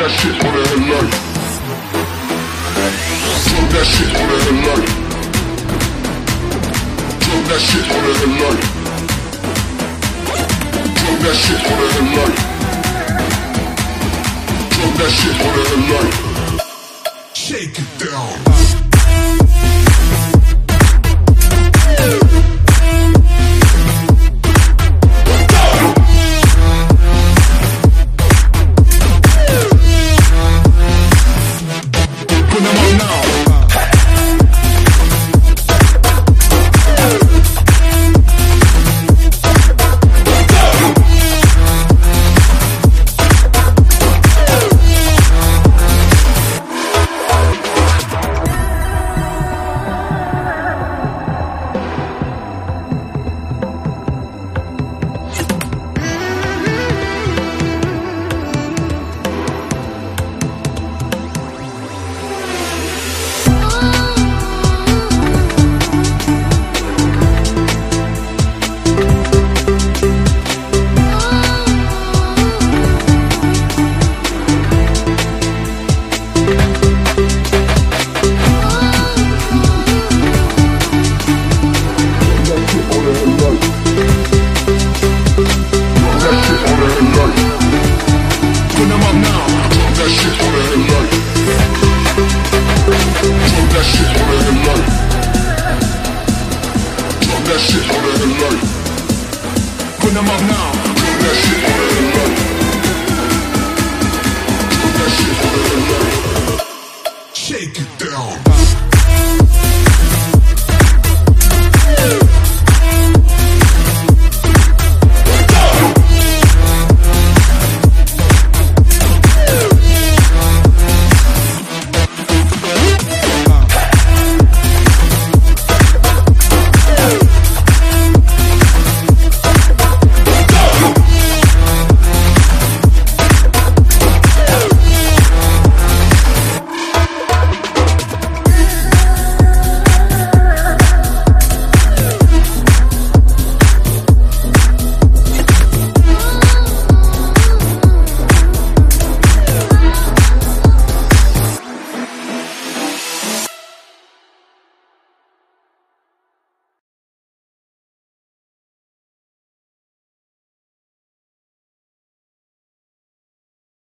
that shit on that shit on that shit on that shit on Shake it down. Shake it down.